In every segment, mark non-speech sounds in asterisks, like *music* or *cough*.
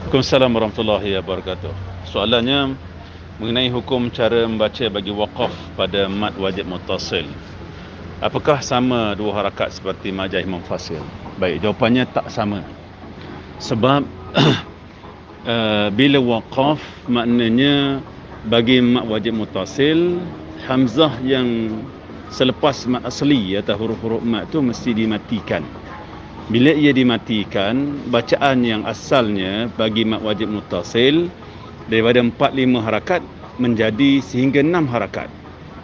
Waalaikumsalam warahmatullahi wabarakatuh. Soalannya mengenai hukum cara membaca bagi waqaf pada mad wajib mutasil. Apakah sama dua harakat seperti majah Imam Fasil? Baik, jawapannya tak sama. Sebab uh, *clears throat* bila waqaf maknanya bagi mad wajib mutasil hamzah yang selepas mad asli atau huruf-huruf mad tu mesti dimatikan bila ia dimatikan bacaan yang asalnya bagi mat wajib mutasil daripada 4 5 harakat menjadi sehingga 6 harakat.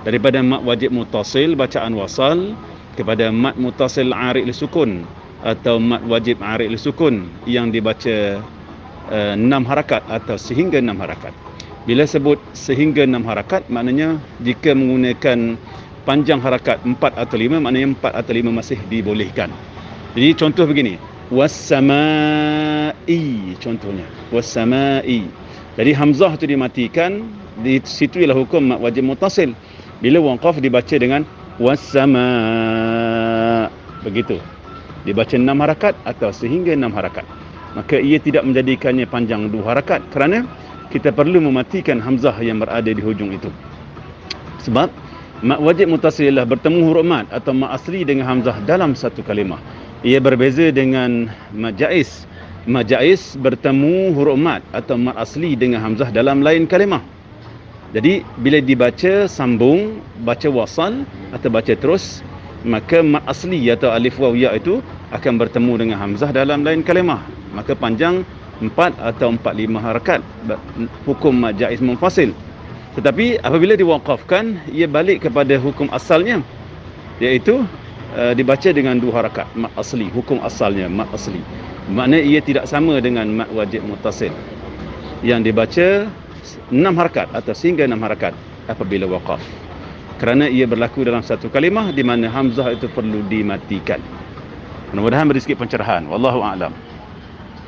Daripada mat wajib mutasil bacaan wasal kepada mat mutasil arid sukun atau mat wajib arid sukun yang dibaca uh, 6 harakat atau sehingga 6 harakat. Bila sebut sehingga 6 harakat maknanya jika menggunakan panjang harakat 4 atau 5 maknanya 4 atau 5 masih dibolehkan jadi contoh begini. Wasamai contohnya. Wasamai. Jadi hamzah tu dimatikan, di situ ialah hukum wajib mutasil. Bila waqaf dibaca dengan wasama. Begitu. Dibaca enam harakat atau sehingga enam harakat. Maka ia tidak menjadikannya panjang dua harakat kerana kita perlu mematikan hamzah yang berada di hujung itu. Sebab mak wajib mutasil ialah bertemu huruf mat atau mak asli dengan hamzah dalam satu kalimah ia berbeza dengan majais. Majais bertemu huruf mat atau mat asli dengan hamzah dalam lain kalimah. Jadi bila dibaca sambung baca wasal atau baca terus maka mat asli atau alif waw ya itu akan bertemu dengan hamzah dalam lain kalimah. Maka panjang 4 atau 4 5 harakat hukum majais munfasil. Tetapi apabila diwaqafkan ia balik kepada hukum asalnya iaitu uh, dibaca dengan dua harakat mat asli hukum asalnya mat asli. Makna ia tidak sama dengan mat wajib mutasil yang dibaca enam harakat atau sehingga enam harakat apabila waqaf. Kerana ia berlaku dalam satu kalimah di mana hamzah itu perlu dimatikan. Mudah-mudahan beri sikit pencerahan. Wallahu a'lam